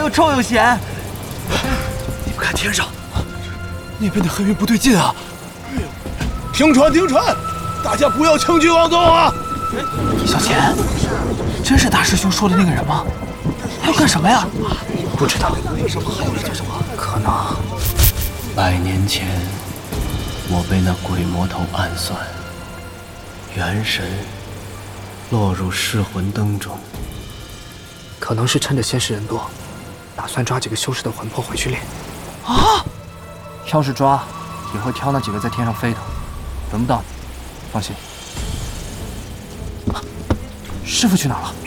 又臭又咸。你们看天上，那边的黑云不对劲啊！停船，停船！大家不要轻举妄动啊！小钱，真是大师兄说的那个人吗？他要干什么呀？不知道。可能百年前，我被那鬼魔头暗算，元神落入噬魂灯中。可能是趁着仙师人多，打算抓几个修士的魂魄回去练。啊！要是抓，也会挑那几个在天上飞的，轮不到你。放心。师傅去哪了？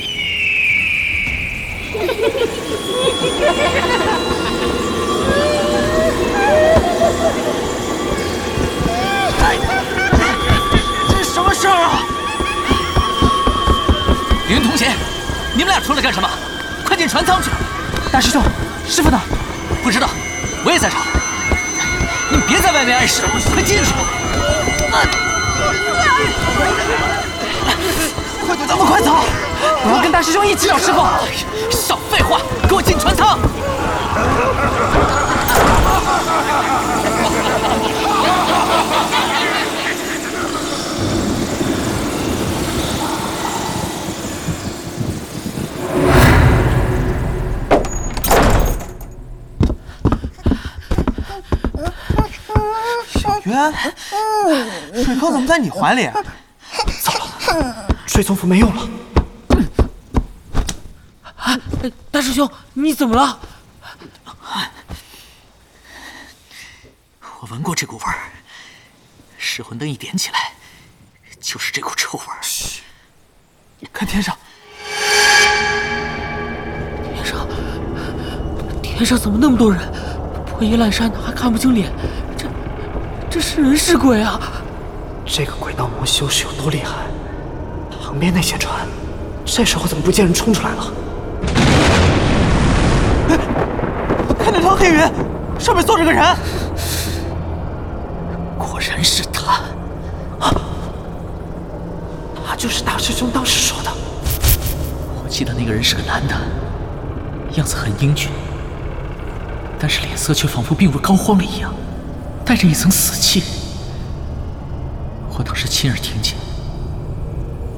这是什么事儿啊？云同贤，你们俩出来干什么？快进船舱去！大师兄，师傅呢？不知道，我也在找。你们别在外面碍事，快进去！快走，咱们快走！我要跟大师兄一起找师傅。少废话，给我进船舱！小渊，水坑怎么在你怀里？糟了，追踪符没用了。啊，大师兄，你怎么了？我闻过这股味儿，噬魂灯一点起来，就是这股臭味儿。嘘，看天上，天上，天上怎么那么多人？破衣烂衫的，还看不清脸，这是人是鬼啊？这个鬼道魔修士有多厉害？旁边那些船，这时候怎么不见人冲出来了？看那条黑云，上面坐着个人。果然是他，啊！他就是大师兄当时说的。我记得那个人是个男的，样子很英俊，但是脸色却仿佛病入膏肓了一样，带着一层死气。我当时亲耳听见，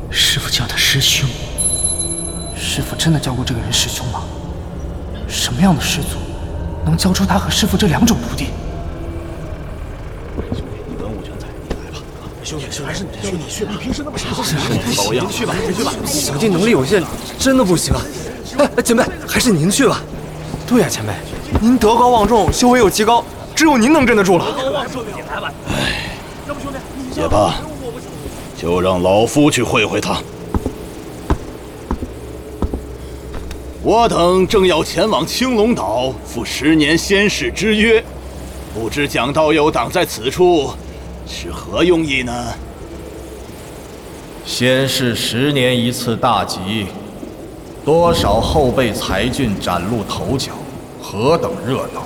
师傅叫他师兄。师傅真的叫过这个人师兄吗？什么样的师祖能教出他和师傅这两种徒弟？你文武全才，你来吧。兄弟，还是你去，你去吧。你平时那么傻，保养。去吧，去吧。小弟能力有限，真的不行啊。哎，前辈，还是您去吧。对呀，前辈，您德高望重，修为又极高，只有您能镇得住了。哎，也罢，就让老夫去会会他。我等正要前往青龙岛赴十年仙逝之约，不知蒋道友挡在此处，是何用意呢？仙逝十年一次大吉，多少后辈才俊崭露头角，何等热闹！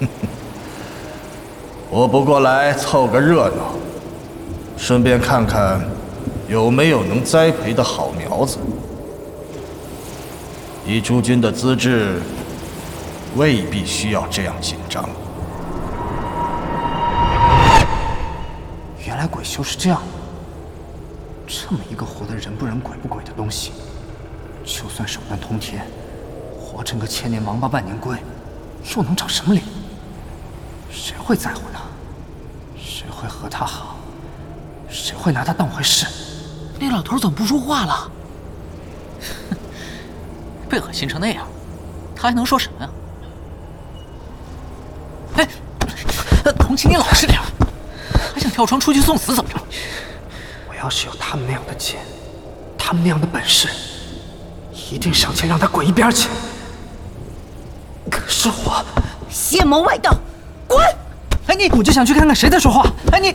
哼哼，我不过来凑个热闹，顺便看看有没有能栽培的好苗子。以诸君的资质，未必需要这样紧张。原来鬼修是这样，这么一个活得人不人鬼不鬼的东西，就算手段通天，活成个千年王八万年龟，又能长什么脸？谁会在乎呢？谁会和他好？谁会拿他当回事？那老头怎么不说话了？被恶心成那样，他还能说什么呀？哎，童青，你老实点还想跳窗出去送死怎么着？我要是有他们那样的剑，他们那样的本事，一定上前让他滚一边去。可是我邪魔外道，滚！哎你，我就想去看看谁在说话。哎你，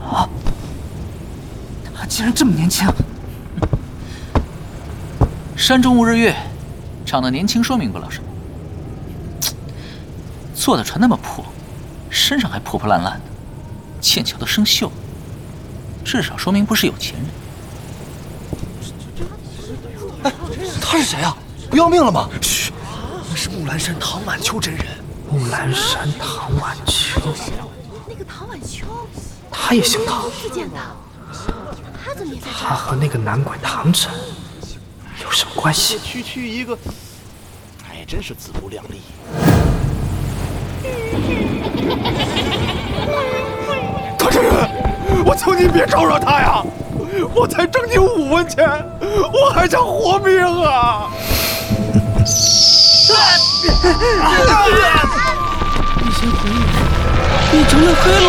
啊，他竟然这么年轻！山中无日月，长得年轻说明不了什么。坐的船那么破，身上还破破烂烂的，剑桥都生锈了，至少说明不是有钱人。哎，他是谁啊？不要命了吗？嘘，那是木兰山唐晚秋真人。木兰山唐晚秋，那个唐晚秋，他也姓唐。他怎么也在这他和那个男鬼唐晨有什么关系？区区一个，哎，真是自不量力。唐真人，我求你别招惹他呀！我才挣你五文钱，我还想活命啊！一些回忆变成了黑龙。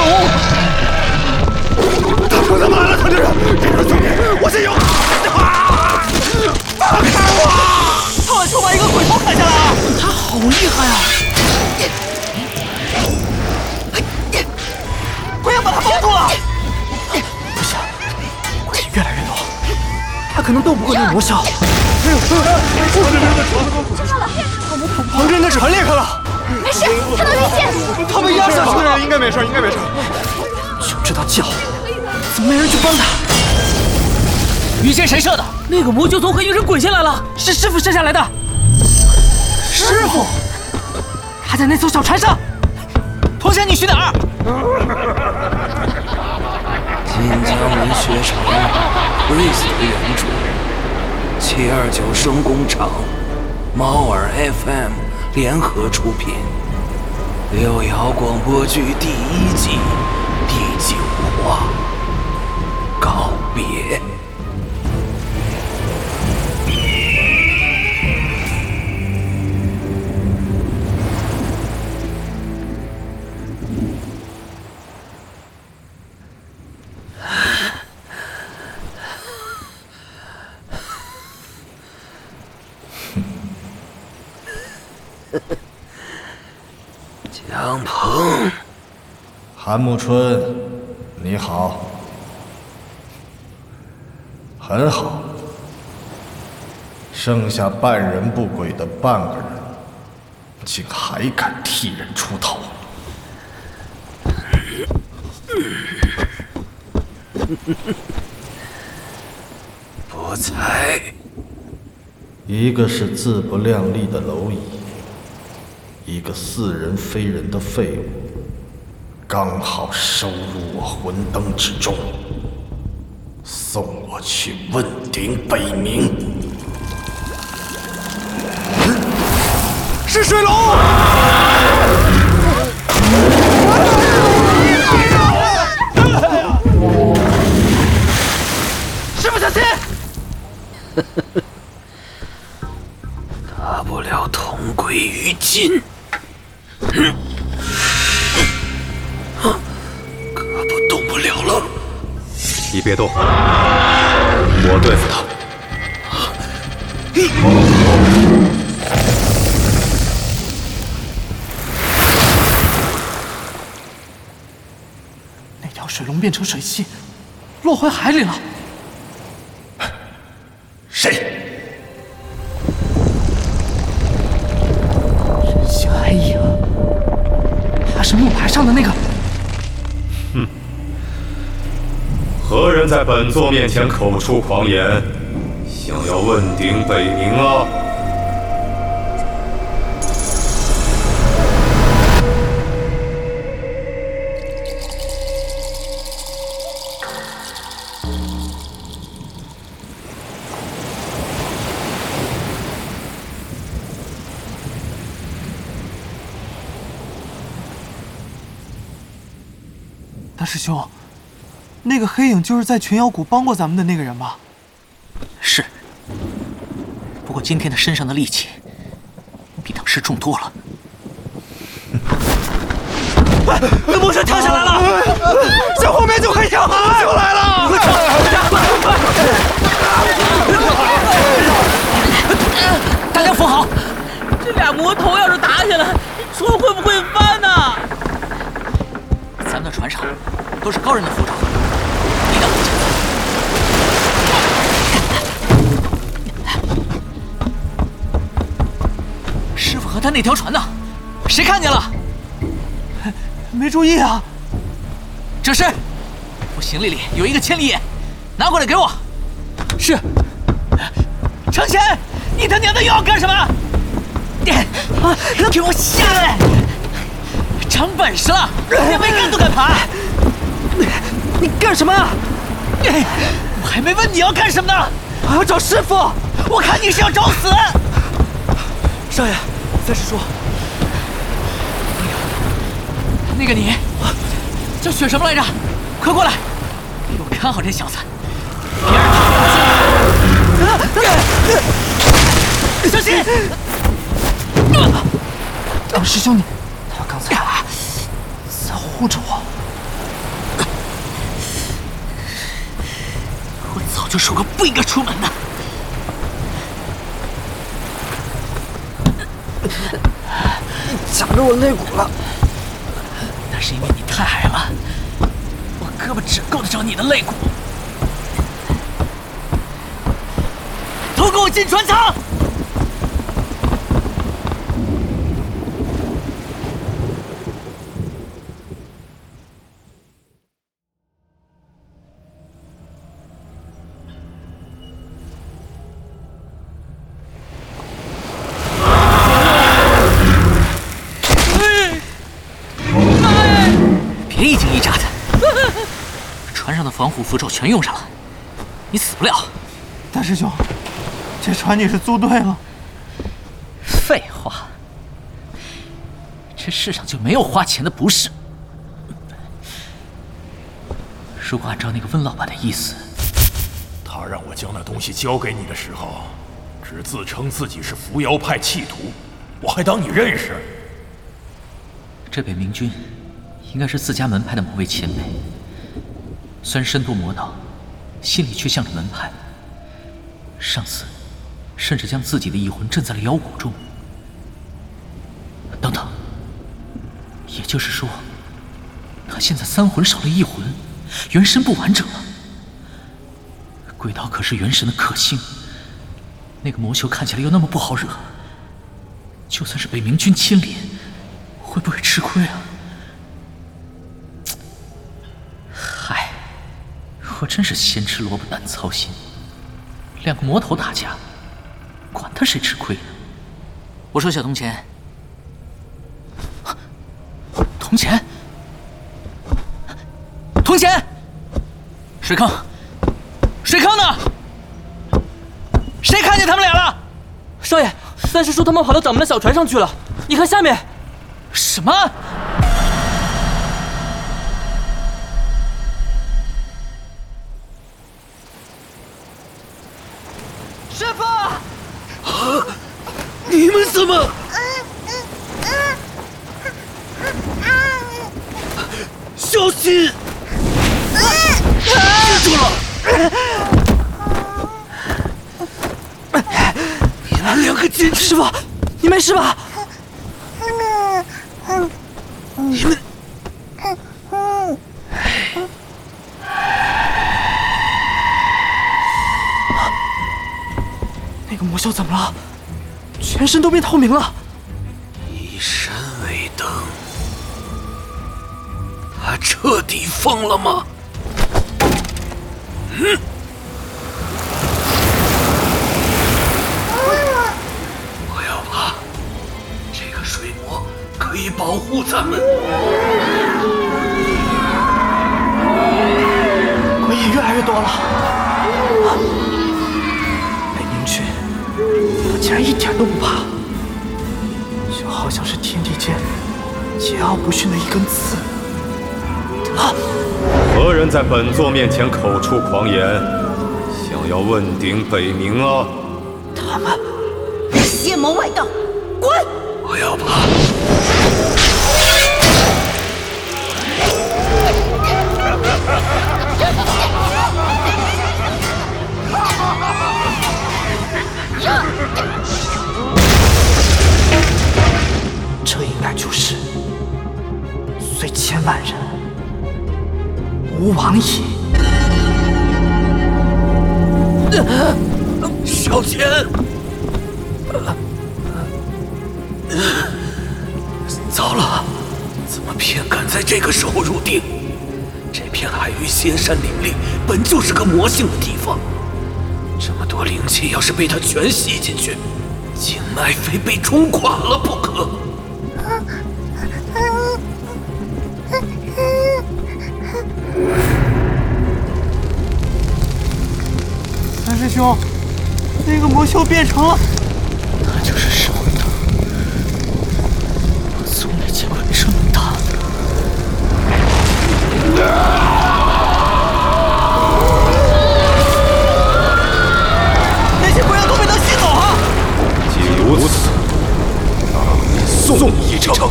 他说他妈了，唐真人，这个兄弟，我先有。放开我！唐晚秋把一个鬼头砍下来了，他好厉害啊！快要把他包住了！不行，鬼越来越多，他可能斗不过那魔枭。唐真的船裂开了，没事，他能遇见。他被压下去了，应该没事，应该没事。就知道叫，怎么没人去帮他？羽箭谁射的？那个魔就从黑云上滚下来了，是师傅射下来的。师傅，他在那艘小船上。童仙，你去哪儿？晋江文学城，Breeze 的原著，七二九声工厂，猫耳 FM 联合出品，六爻广播剧第一季第九话，韩暮春，你好，很好，剩下半人不鬼的半个人，竟还敢替人出头！不才，一个是自不量力的蝼蚁，一个似人非人的废物，刚好收入我魂灯之中，送我去问鼎北冥。是水龙！动，我对付他。那条水龙变成水汽，落回海里了。本座面前口出狂言，想要问鼎北冥啊？大师兄，那个黑影就是在群妖谷帮过咱们的那个人吧？是，不过今天他身上的戾气比当时重多了。那魔神跳下来了，向后面就黑小孩就来了！快跳！快大家扶好！这俩魔头要是打起来，船会不会翻呢？咱们的船上都是高人的符咒。师傅和他那条船呢？谁看见了？没注意啊！这是，我行李里有一个千里眼，拿过来给我。是。程前，你他娘的又要干什么？你，给我下来！长本事了，连没干都敢爬！你干什么？我还没问你要干什么呢！我要找师傅！我看你是要找死！少爷，三师叔，那个你叫雪什么来着？快过来，给我看好这小子，别让他发现！小心！二师兄，你他刚才在护着我。我早就说过不应该出门的。夹着我肋骨了。那是因为你太矮了，我胳膊只够得着你的肋骨。都给我进船舱！别一惊一乍的，船上的防护符咒全用上了，你死不了。大师兄，这船你是租对了。废话，这世上就没有花钱的不是。如果按照那个温老板的意思，他让我将那东西交给你的时候，只自称自己是扶摇派弃徒，我还当你认识。这北明君应该是自家门派的某位前辈，虽然身多魔道，心里却向着门派。上次甚至将自己的异魂镇在了妖蛊中。等等，也就是说，他现在三魂少了一魂，元神不完整了。鬼道可是元神的克星，那个魔修看起来又那么不好惹，就算是北冥君亲临，会不会吃亏啊？我真是咸吃萝卜淡操心。两个魔头打架，管他谁吃亏呢？我说小铜钱，铜钱，铜钱，水坑，水坑呢？谁看见他们俩了？少爷，三师叔他们跑到掌门的小船上去了，你看下面。什么？师傅！你们怎么？小心！记住了！你们两个坚持！师傅，你没事吧？你们……身都变透明了。以身为灯，他彻底疯了吗？前口出狂言，想要问鼎北冥啊？他们邪魔外道，滚！不要怕。这应该就是虽千万人，吾往矣。小钱，糟了，怎么偏赶在这个时候入定？这片海域仙山林立，本就是个魔性的地方，这么多灵气，要是被他全吸进去，经脉非被冲垮了不可。三师兄，那个魔修变成了，那就是噬魂藤。我从没见过这么大的。那些都被他吸走了。既如此，那送你一程。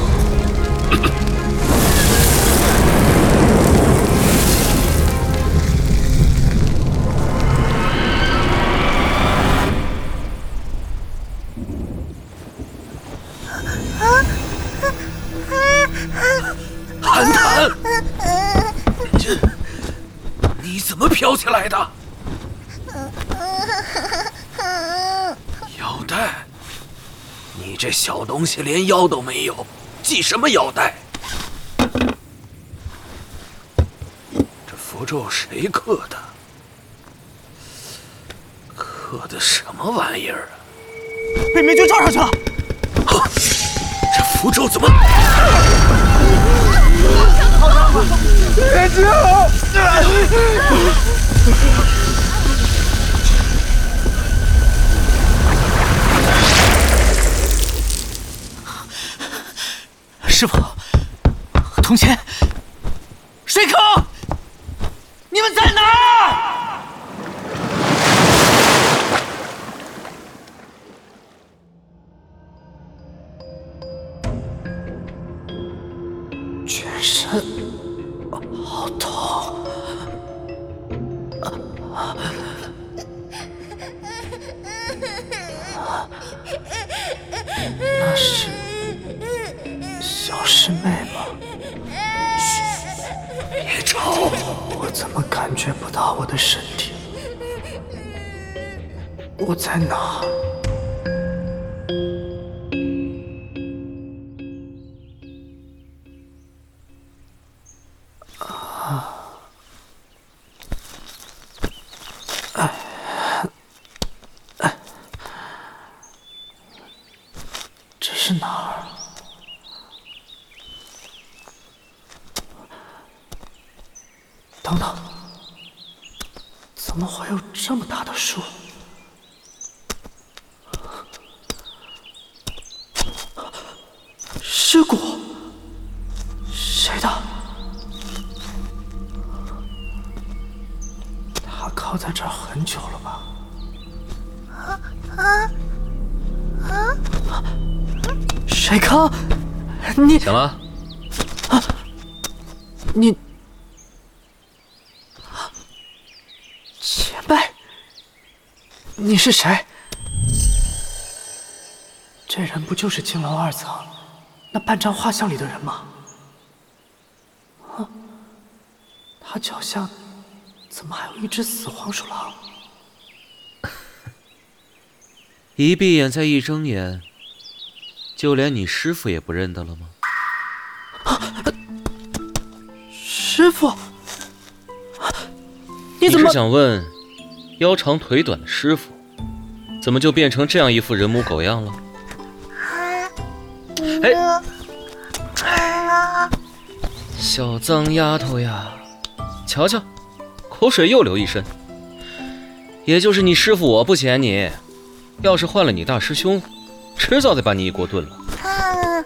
东西连腰都没有，系什么腰带？这符咒谁刻的？刻的什么玩意儿啊？被明君罩上去了。这符咒怎么？别救！师傅，铜钱，水坑，你们在哪儿？全身好痛。怎么感觉不到我的身体？我在哪？你行了，你前辈，你是谁？这人不就是青楼二层那半张画像里的人吗？啊，他脚下怎么还有一只死黄鼠狼？一闭眼再一睁眼，就连你师傅也不认得了吗？师傅，你怎么是？想问，腰长腿短的师傅，怎么就变成这样一副人模狗样了？哎，小脏丫头呀，瞧瞧，口水又流一身。也就是你师傅我不嫌你，要是换了你大师兄，迟早得把你一锅炖了。哎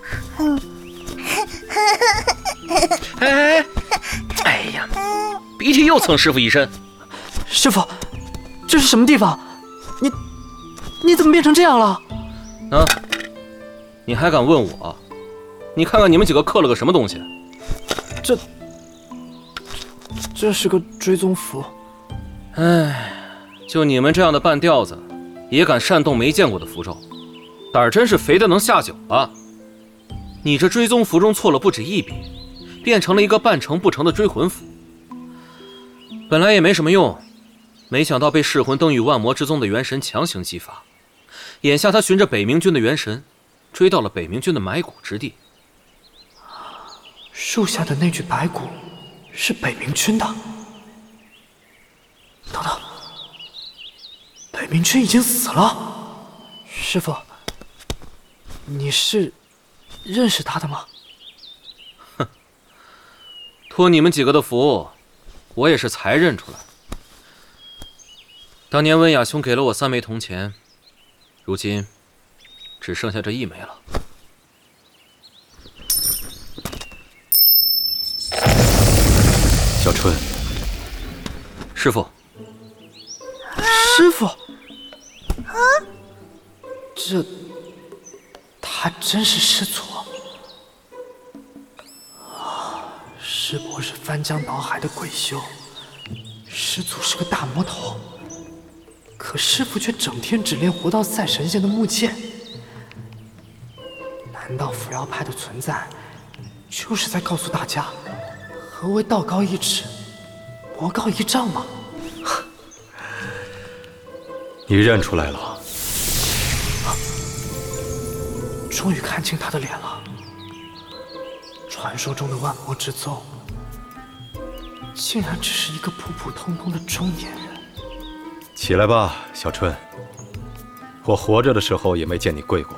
哎哎！鼻涕又蹭师傅一身。师傅，这是什么地方？你你怎么变成这样了？啊！你还敢问我？你看看你们几个刻了个什么东西？这这是个追踪符。唉，就你们这样的半吊子，也敢煽动没见过的符咒，胆儿真是肥的能下酒啊！你这追踪符中错了不止一笔，变成了一个半成不成的追魂符。本来也没什么用，没想到被噬魂灯与万魔之宗的元神强行激发。眼下他循着北冥君的元神，追到了北冥君的埋骨之地。树下的那具白骨是北冥君的。等等，北冥君已经死了。师傅，你是认识他的吗？哼，托你们几个的福，我也是才认出来。当年温雅兄给了我三枚铜钱，如今只剩下这一枚了。小春，师傅，师傅，啊，这他真是师祖师伯是翻江倒海的鬼修，师祖是个大魔头，可师傅却整天只练活到赛神仙的木剑。难道扶摇派的存在，就是在告诉大家？何为道高一尺，魔高一丈吗？你认出来了？终于看清他的脸了。传说中的万魔之宗，竟然只是一个普普通通的中年人。起来吧，小春。我活着的时候也没见你跪过，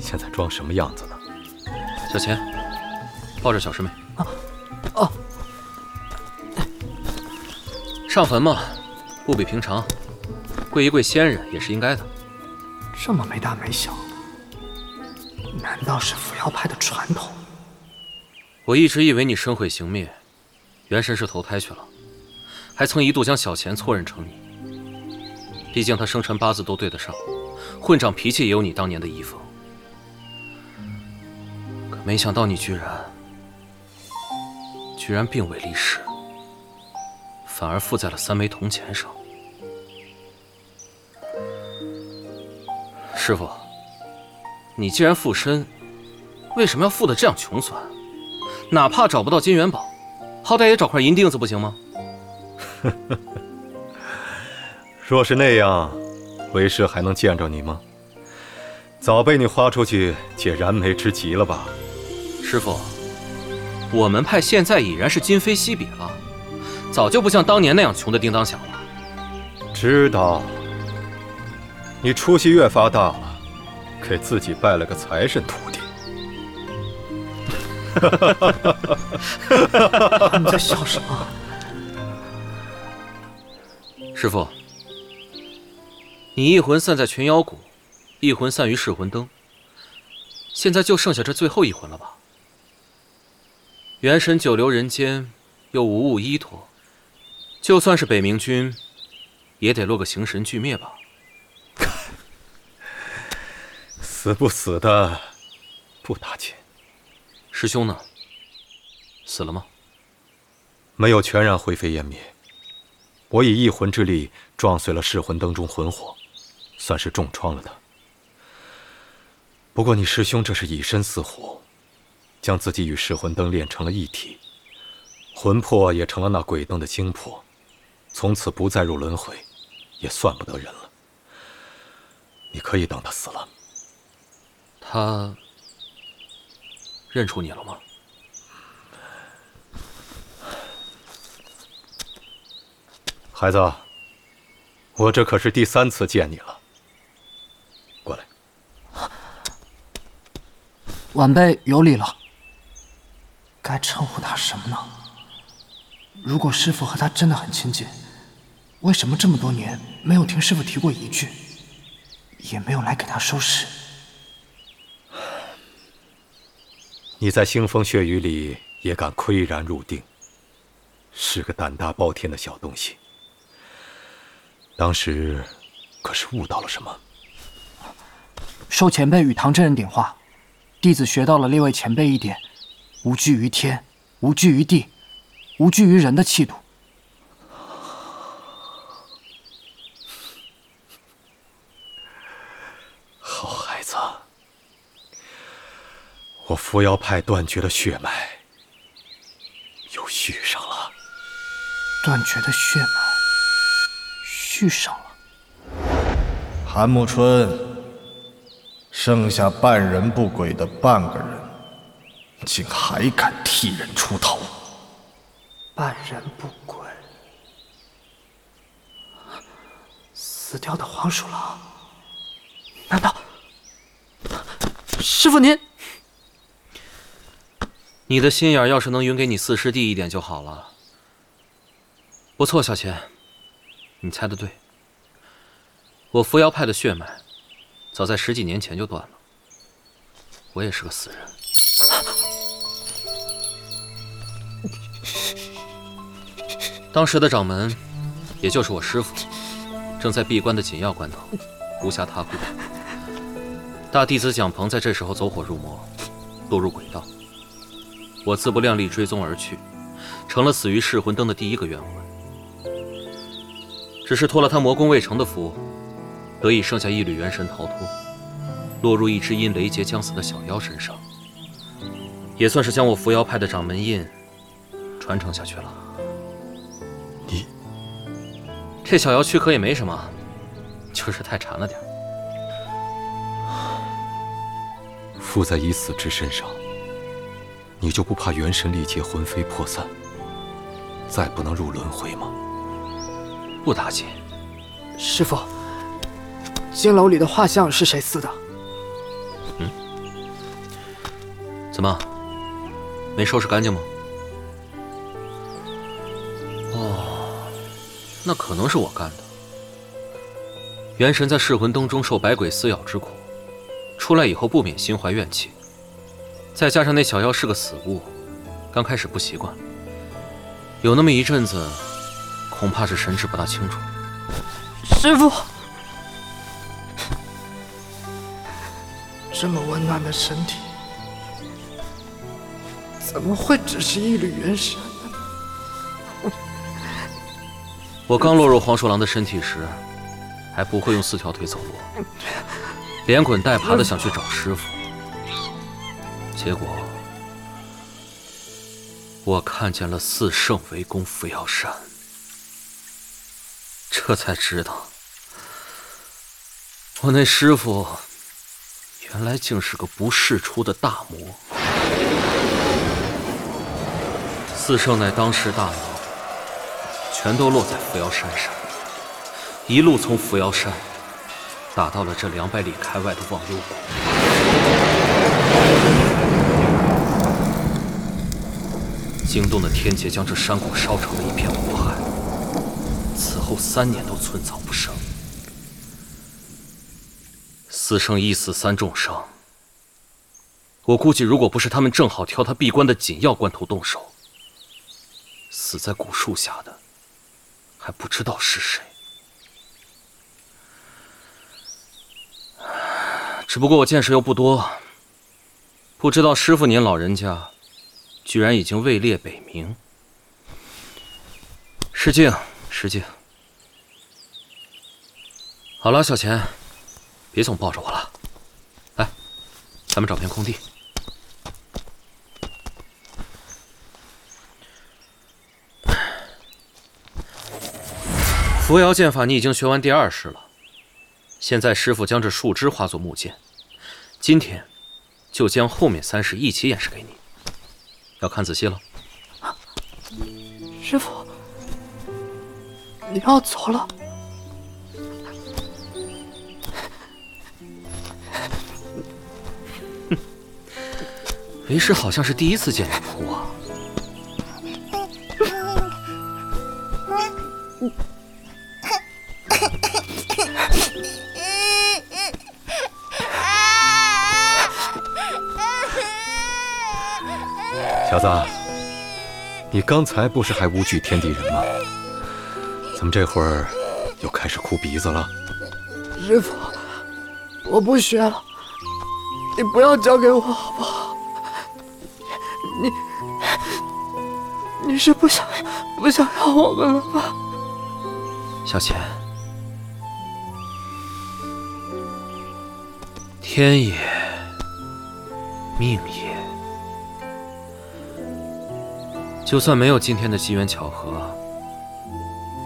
现在装什么样子呢？小钱，抱着小师妹。啊。哦，上坟嘛，不比平常，跪一跪仙人也是应该的。这么没大没小，难道是扶摇派的传统？我一直以为你身毁形灭，元神是投胎去了，还曾一度将小钱错认成你。毕竟他生辰八字都对得上，混账脾气也有你当年的遗风。可没想到你居然……居然并未离世，反而附在了三枚铜钱上。师傅，你既然附身，为什么要附的这样穷酸？哪怕找不到金元宝，好歹也找块银锭子不行吗？若是那样，为师还能见着你吗？早被你花出去解燃眉之急了吧？师傅。我们派现在已然是今非昔比了，早就不像当年那样穷的叮当响了。知道，你出息越发大了，给自己拜了个财神徒弟。你在笑什么？师傅，你一魂散在群妖谷，一魂散于噬魂灯，现在就剩下这最后一魂了吧？元神久留人间，又无物依托，就算是北冥君，也得落个形神俱灭吧。死不死的不打紧。师兄呢？死了吗？没有全然灰飞烟灭。我以一魂之力撞碎了噬魂灯中魂火，算是重创了他。不过你师兄这是以身饲虎。将自己与噬魂灯炼成了一体，魂魄也成了那鬼灯的精魄，从此不再入轮回，也算不得人了。你可以等他死了。他认出你了吗？孩子，我这可是第三次见你了。过来，晚辈有礼了。该称呼他什么呢？如果师傅和他真的很亲近，为什么这么多年没有听师傅提过一句，也没有来给他收尸？你在腥风血雨里也敢岿然入定，是个胆大包天的小东西。当时可是悟到了什么？受前辈与唐真人点化，弟子学到了列位前辈一点。无惧于天，无惧于地，无惧于人的气度。好孩子，我扶摇派断绝的血脉又续上了。断绝的血脉续上了。韩暮春，剩下半人不鬼的半个人。竟还敢替人出头！半人不鬼，死死掉的黄鼠狼，难道师傅您？你的心眼要是能匀给你四师弟一点就好了。不错，小钱，你猜的对。我扶摇派的血脉，早在十几年前就断了。我也是个死人。当时的掌门，也就是我师傅，正在闭关的紧要关头，无暇他顾。大弟子蒋鹏在这时候走火入魔，落入鬼道。我自不量力追踪而去，成了死于噬魂灯的第一个冤魂。只是托了他魔功未成的福，得以剩下一缕元神逃脱，落入一只因雷劫将死的小妖身上，也算是将我扶摇派的掌门印传承下去了。你这小妖躯壳也没什么，就是太馋了点。附在已死之身上，你就不怕元神力竭，魂飞魄散，再不能入轮回吗？不打紧。师傅，金楼里的画像是谁撕的？嗯？怎么？没收拾干净吗？哦，那可能是我干的。元神在噬魂灯中受百鬼撕咬之苦，出来以后不免心怀怨气。再加上那小妖是个死物，刚开始不习惯，有那么一阵子，恐怕是神志不大清楚。师傅，这么温暖的身体，怎么会只是一缕元神呢？我刚落入黄鼠狼的身体时，还不会用四条腿走路，连滚带爬的想去找师傅，结果我看见了四圣围攻扶摇山，这才知道。我那师傅，原来竟是个不世出的大魔。四圣乃当世大魔，全都落在扶摇山上，一路从扶摇山打到了这两百里开外的忘忧谷。惊动的天劫将这山谷烧成了一片火海，此后三年都寸草不生。死生一死三重伤，我估计如果不是他们正好挑他闭关的紧要关头动手，死在古树下的还不知道是谁。只不过我见识又不多，不知道师傅您老人家居然已经位列北冥。失敬，失敬。好了，小钱。别总抱着我了，来，咱们找片空地。扶摇剑法你已经学完第二式了，现在师傅将这树枝化作木剑，今天就将后面三式一起演示给你，要看仔细了。师傅，你要走了。为师好像是第一次见你哭啊！你刚才不是还无惧天地人吗？怎么这会儿又开始哭鼻子了？师傅，我不学了，你不要教给我好不好？你，你是不想不想要我们了吗？小钱，天也，命也，就算没有今天的机缘巧合，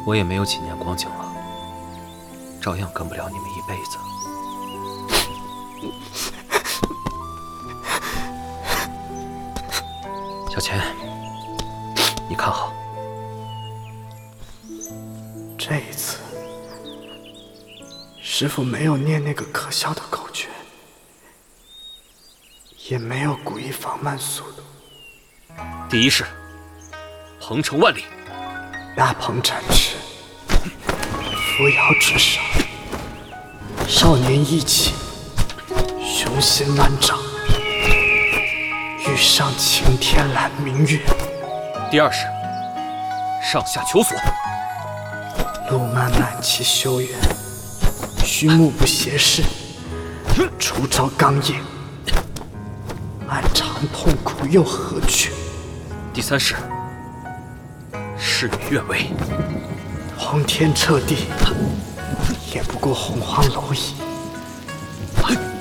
我也没有几年光景了，照样跟不了你们一辈子。小钱，你看好，这一次师傅没有念那个可笑的口诀，也没有故意放慢速度。第一式，鹏程万里，大鹏展翅，扶摇直上。少年意气，雄心万丈，欲上青天揽明月。第二式，上下求索，路漫漫其修远，须目不斜视，出招刚硬，漫长痛苦又何惧？第三式，事与愿违，皇天彻地，也不过洪荒蝼蚁。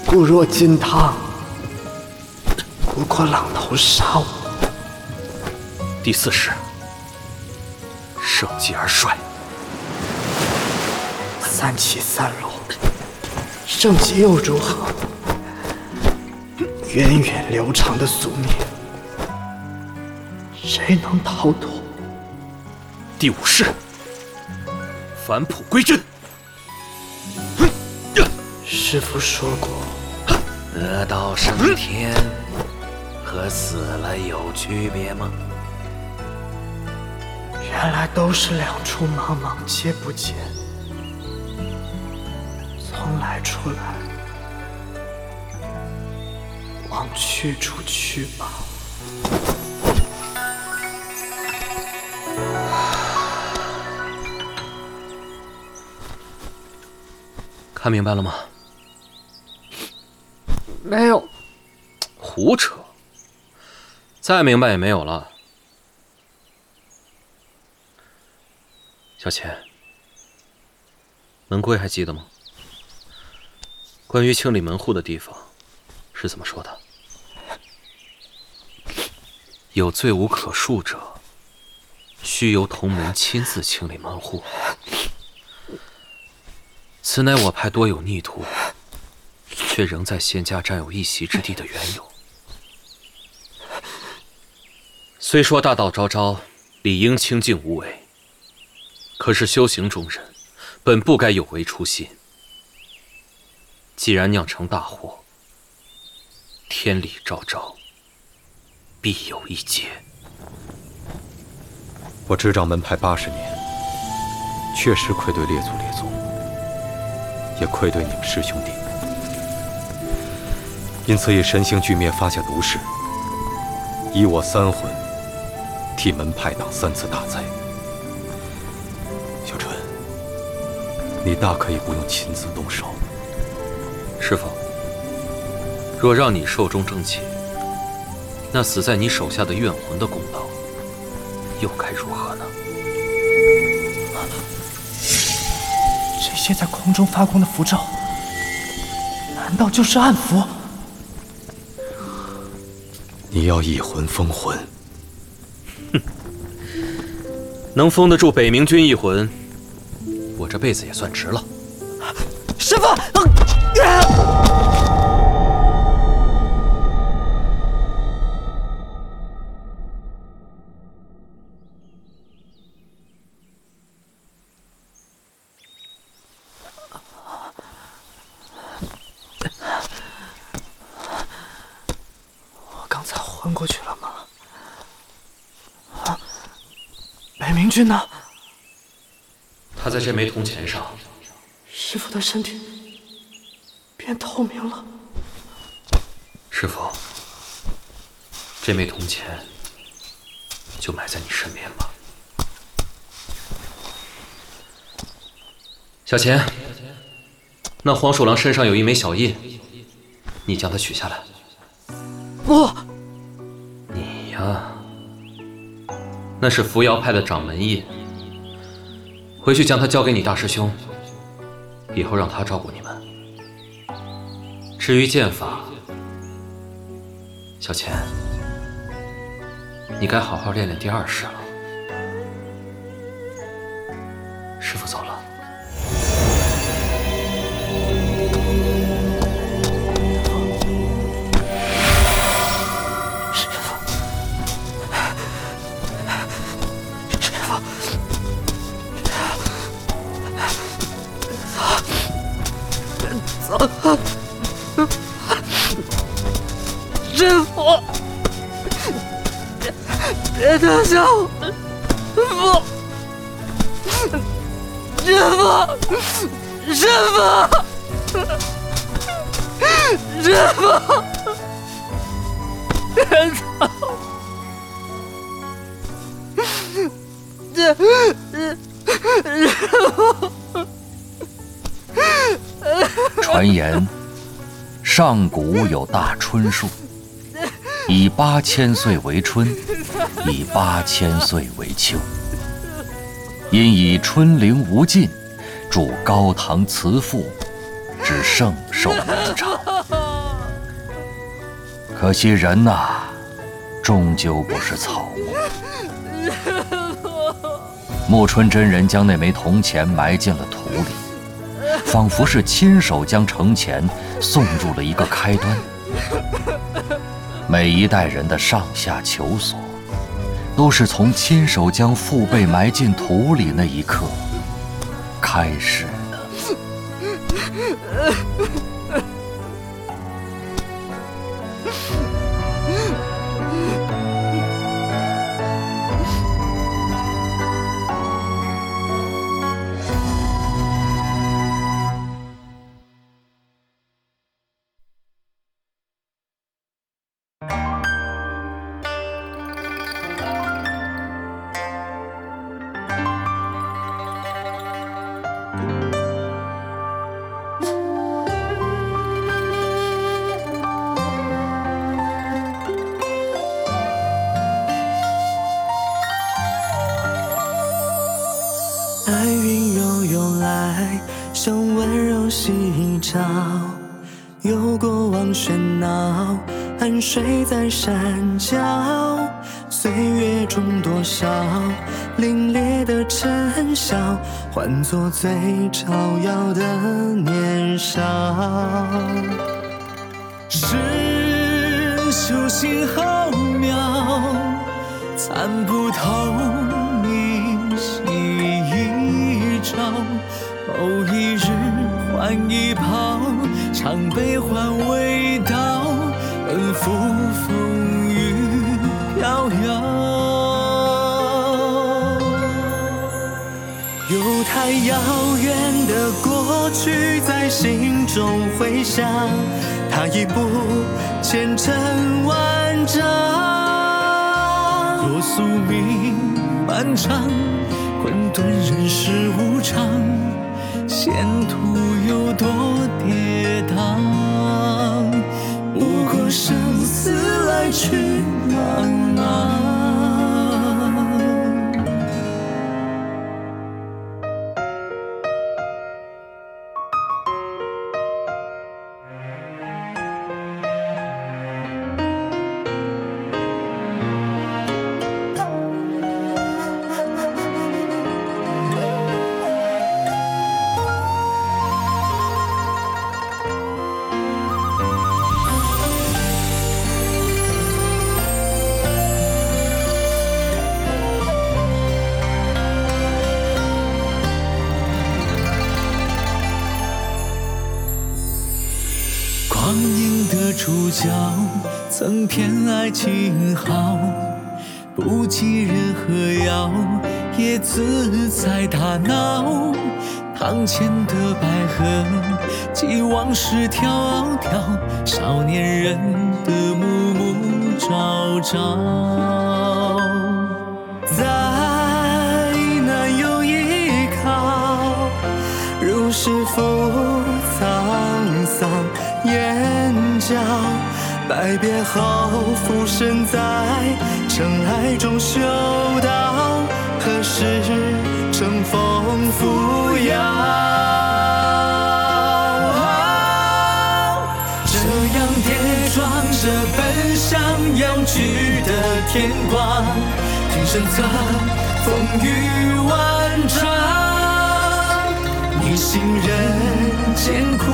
固若金汤，不过浪头杀我。第四式，盛极而衰，三起三落，盛极又如何？源远流长的宿命，谁能逃脱？第五式，返璞归真。师傅说过，得道升天和死了有区别吗？原来都是两处茫茫皆不见，从来出来，往去处去吧。看明白了吗？没有，胡扯！再明白也没有了。小钱，门规还记得吗？关于清理门户的地方是怎么说的？有罪无可恕者，须由同门亲自清理门户。此乃我派多有逆徒，却仍在仙家占有一席之地的缘由。虽说大道昭昭，理应清净无为，可是修行中人，本不该有违初心。既然酿成大祸，天理昭昭，必有一劫。我执掌门派八十年，确实愧对列祖列宗，也愧对你们师兄弟。因此以神形俱灭发下毒誓，以我三魂替门派挡三次大灾。小春，你大可以不用亲自动手。师傅，若让你寿终正寝，那死在你手下的怨魂的公道，又该如何呢？些在空中发光的符咒，难道就是暗符？你要以魂封魂，哼能封得住北冥君一魂，我这辈子也算值了。君呢？他在这枚铜钱上。师傅的身体变透明了。师傅，这枚铜钱就埋在你身边吧。小钱，那黄鼠狼身上有一枚小印，你将它取下来。不，你那是扶摇派的掌门印，回去将它交给你大师兄，以后让他照顾你们。至于剑法，小钱，你该好好练练第二式了。师傅，别打这，师傅。传言，上古有大椿树，以八千岁为春，以八千岁为秋。因以春灵无尽，助高堂慈父，之圣寿绵长。可惜人呐，终究不是草木。木春真人将那枚铜钱埋进了土里。仿佛是亲手将成钱送入了一个开端。每一代人的上下求索，都是从亲手将父辈埋进土里那一刻开始少凛冽的尘嚣，换作最招摇的年少。是修行浩渺，参不透明心一朝。某一日换一袍，尝悲欢味道，奔赴风雨飘摇。在遥远的过去在心中回响，他一步前尘万丈。若宿命漫长，混沌人世无常，前途有多跌宕？不过生死来去茫茫。自在大闹。堂前的白鹤，记往事迢迢，少年人的暮暮朝朝。再难有依靠，如是负沧桑。眼角，拜别后浮生在尘埃中修道，何时乘风扶摇？这样跌撞着奔向遥去的天光，平生侧风雨万丈，逆行人间苦。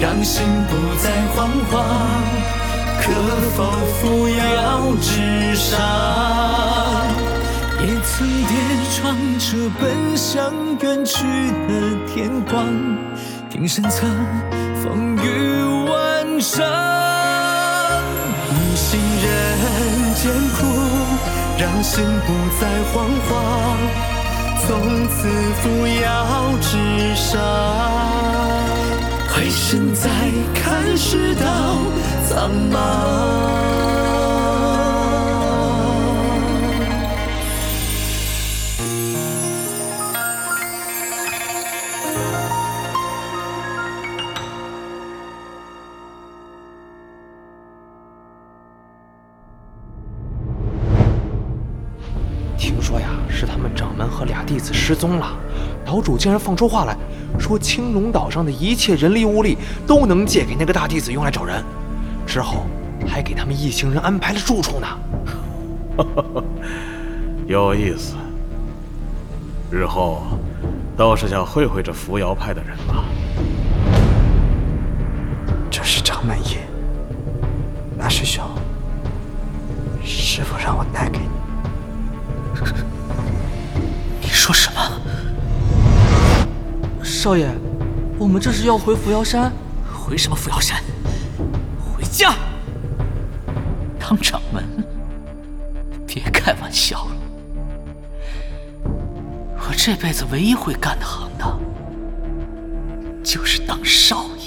让心不再惶惶，可否扶摇直上？也曾跌撞着奔向远去的天光，平生侧风雨万丈。一心人艰苦，让心不再惶惶，从此扶摇直上。回身再看世道苍茫。和俩弟子失踪了，岛主竟然放出话来，说青龙岛上的一切人力物力都能借给那个大弟子用来找人，之后还给他们一行人安排了住处呢。有意思，日后倒是想会会这扶摇派的人吧。这是掌门爷，那师兄，师傅让我带给。你说什么？少爷，我们这是要回扶摇山？回什么扶摇山？回家！当掌门？别开玩笑了！我这辈子唯一会干的行当，就是当少爷。